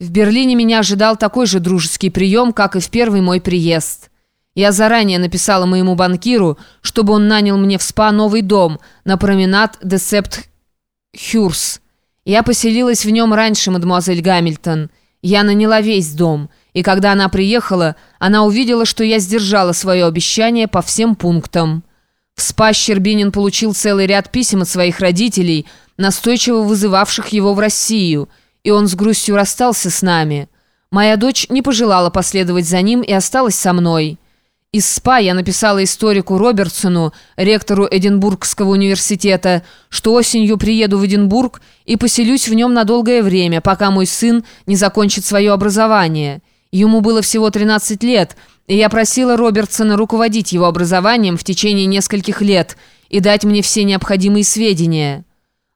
В Берлине меня ожидал такой же дружеский прием, как и в первый мой приезд. Я заранее написала моему банкиру, чтобы он нанял мне в СПА новый дом на променад Десепт Хюрс. Я поселилась в нем раньше, мадемуазель Гамильтон. Я наняла весь дом, и когда она приехала, она увидела, что я сдержала свое обещание по всем пунктам. В СПА Щербинин получил целый ряд писем от своих родителей, настойчиво вызывавших его в Россию – и он с грустью расстался с нами. Моя дочь не пожелала последовать за ним и осталась со мной. Из СПА я написала историку Робертсону, ректору Эдинбургского университета, что осенью приеду в Эдинбург и поселюсь в нем на долгое время, пока мой сын не закончит свое образование. Ему было всего 13 лет, и я просила Робертсона руководить его образованием в течение нескольких лет и дать мне все необходимые сведения».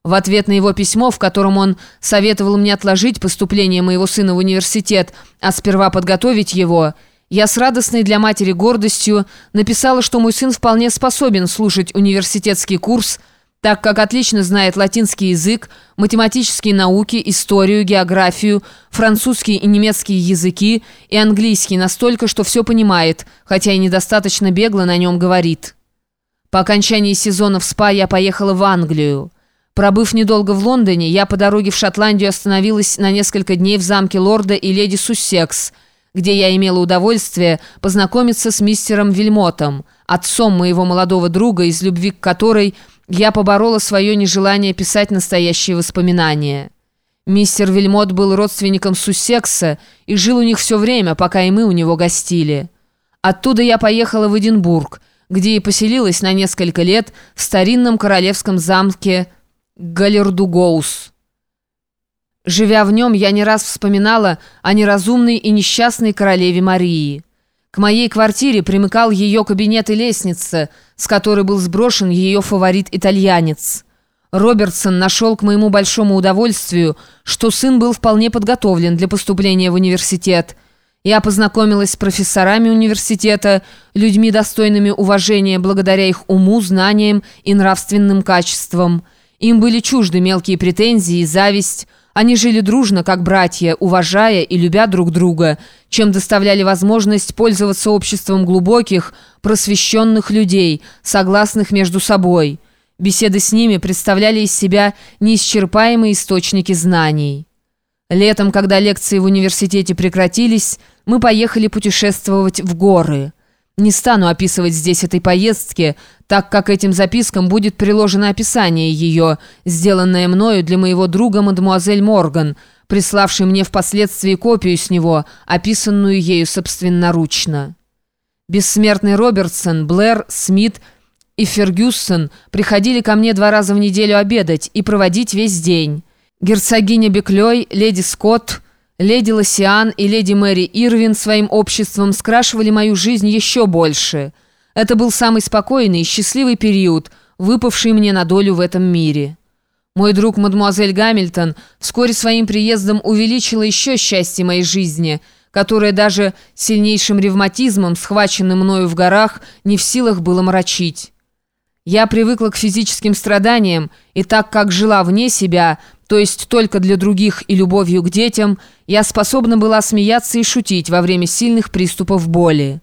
В ответ на его письмо, в котором он советовал мне отложить поступление моего сына в университет, а сперва подготовить его, я с радостной для матери гордостью написала, что мой сын вполне способен слушать университетский курс, так как отлично знает латинский язык, математические науки, историю, географию, французский и немецкий языки и английский настолько, что все понимает, хотя и недостаточно бегло на нем говорит. По окончании сезона в СПА я поехала в Англию. Пробыв недолго в Лондоне, я по дороге в Шотландию остановилась на несколько дней в замке лорда и леди Суссекс, где я имела удовольствие познакомиться с мистером Вильмотом, отцом моего молодого друга, из любви к которой я поборола свое нежелание писать настоящие воспоминания. Мистер Вильмот был родственником Суссекса и жил у них все время, пока и мы у него гостили. Оттуда я поехала в Эдинбург, где и поселилась на несколько лет в старинном королевском замке Галердугоус. Живя в нем, я не раз вспоминала о неразумной и несчастной королеве Марии. К моей квартире примыкал ее кабинет и лестница, с которой был сброшен ее фаворит-итальянец. Робертсон нашел к моему большому удовольствию, что сын был вполне подготовлен для поступления в университет. Я познакомилась с профессорами университета, людьми, достойными уважения благодаря их уму, знаниям и нравственным качествам – им были чужды мелкие претензии и зависть. Они жили дружно, как братья, уважая и любя друг друга, чем доставляли возможность пользоваться обществом глубоких, просвещенных людей, согласных между собой. Беседы с ними представляли из себя неисчерпаемые источники знаний. Летом, когда лекции в университете прекратились, мы поехали путешествовать в горы – не стану описывать здесь этой поездки, так как этим запискам будет приложено описание ее, сделанное мною для моего друга мадемуазель Морган, приславший мне впоследствии копию с него, описанную ею собственноручно. Бессмертный Робертсон, Блэр, Смит и Фергюсон приходили ко мне два раза в неделю обедать и проводить весь день. Герцогиня Беклей, леди Скотт, Леди Лосиан и леди Мэри Ирвин своим обществом скрашивали мою жизнь еще больше. Это был самый спокойный и счастливый период, выпавший мне на долю в этом мире. Мой друг мадемуазель Гамильтон вскоре своим приездом увеличила еще счастье моей жизни, которое даже сильнейшим ревматизмом, схваченным мною в горах, не в силах было мрачить. Я привыкла к физическим страданиям, и так как жила вне себя, то есть только для других и любовью к детям, я способна была смеяться и шутить во время сильных приступов боли.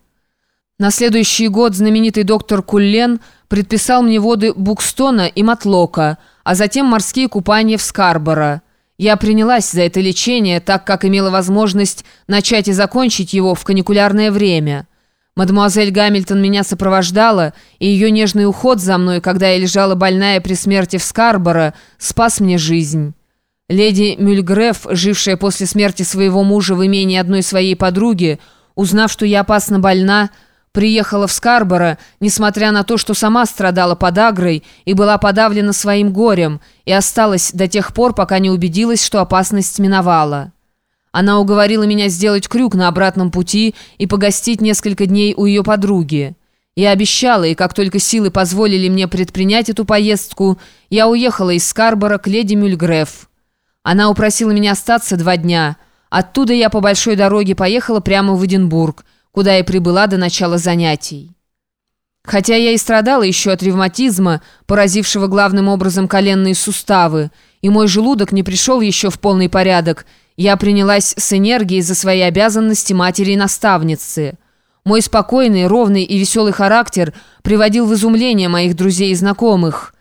На следующий год знаменитый доктор Куллен предписал мне воды Букстона и Матлока, а затем морские купания в Скарборо. Я принялась за это лечение, так как имела возможность начать и закончить его в каникулярное время. Мадемуазель Гамильтон меня сопровождала, и ее нежный уход за мной, когда я лежала больная при смерти в Скарборо, спас мне жизнь. Леди Мюльгреф, жившая после смерти своего мужа в имении одной своей подруги, узнав, что я опасно больна, приехала в Скарборо, несмотря на то, что сама страдала подагрой и была подавлена своим горем, и осталась до тех пор, пока не убедилась, что опасность миновала. Она уговорила меня сделать крюк на обратном пути и погостить несколько дней у ее подруги. Я обещала, и как только силы позволили мне предпринять эту поездку, я уехала из Скарбора к леди Мюльгреф. Она упросила меня остаться два дня. Оттуда я по большой дороге поехала прямо в Эдинбург, куда я прибыла до начала занятий. Хотя я и страдала еще от ревматизма, поразившего главным образом коленные суставы, и мой желудок не пришел еще в полный порядок, Я принялась с энергией за свои обязанности матери и наставницы. Мой спокойный, ровный и веселый характер приводил в изумление моих друзей и знакомых –